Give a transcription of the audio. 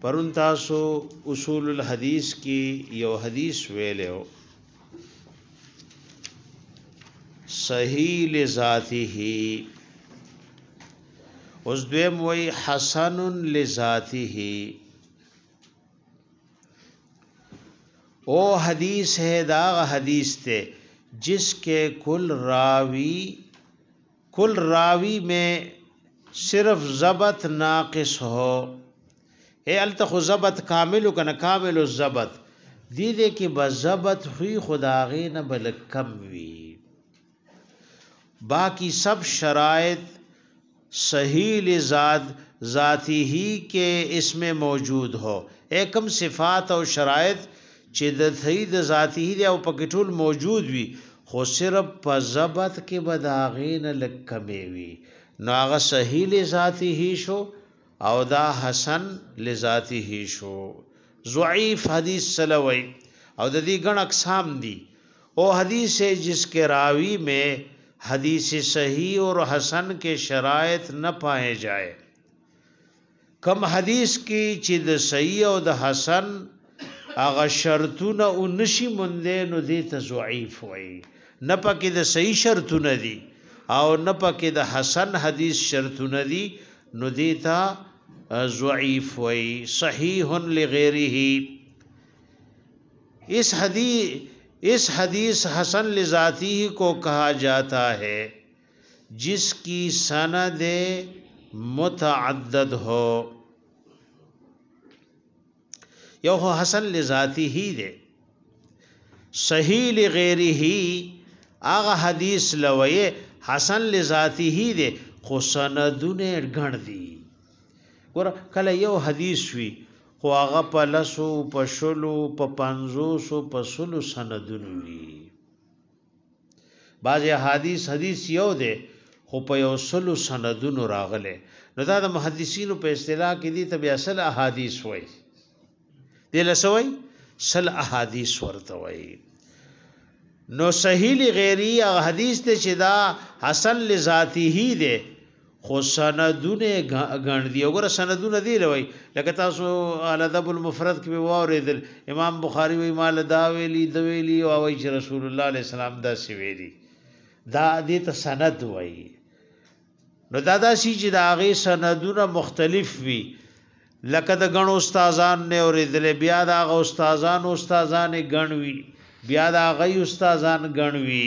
پرون تاسو اصول الحدیث کې یو حدیث ویلو صحیح لذاته اوس دویم وی حسن لذاته او حدیث ہے داغ حدیث تے جس کے کل راوی کل راوی مې صرف ضبط ناقص هو اے الته خو ضبط کامل کنه کامل الضبط دې دې کې به ضبط خوې خداغې نه بل کم وي باقی سب شرایط صحیح لذات ذاتی ہی کې اسم موجود ہو اے کم صفات او شرایط چي د ثي د ذاته دی او پکي ټول موجود وي خو صرف په ضبط کي به د هغه نه لږ کمي وي نو هغه صحيح لذاته شو او دا حسن لذاته شو ضعيف حديث سلوي او د دې ګڼ اقسام دي او حدیث ہے جس کے راوی میں حدیث صحیح اور حسن کے شرائط نہ پائے جائے کوم حدیث کی چی د صحیح او د حسن هغه شرطونه او نشی مونده نو دی ته ضعیف وای نه پکې د صحیح شرطونه دي او نه پکې د حسن حدیث شرطونه دي نو دی ته ضعیف وای صحیح لغیره اس حدیث اس حدیث حسن لذاتی کو کہا جاتا ہے جس کی سند متعدد ہو یو خو حسن لذاتی ہی دے صحیح لغیری ہی آغا حدیث لوئے حسن لذاتی ہی دے خو سندون گھن دی ګور کله یو حدیث وی خو هغه په لسو په شلو په پنځوسو په سلو سندونو وی بعض احادیث حدیث یو دی خو په یو سلو سندونو راغله نو دا د محدثینو په اصطلاح کې دي ته بیا سل احادیث وای دی لسوي سل احادیث ورته وای نو صحیح غیری حدیث ته چې دا حسن لذاته دی خو سندونه غن دی وګوره سندونه دی لوي لکه تاسو الادب المفرد کې واوریدل امام بخاری وی مال دا ویلی د ویلی او وی چې رسول الله علیه السلام دا سی ویلی دا دې ته سند وای نو دا دا سی چې دا غي سندونه مختلف وی لکه د غن استادان نه اوریدل بیا دا غ استادان استادان غن وی بیا دا غي استادان غن وی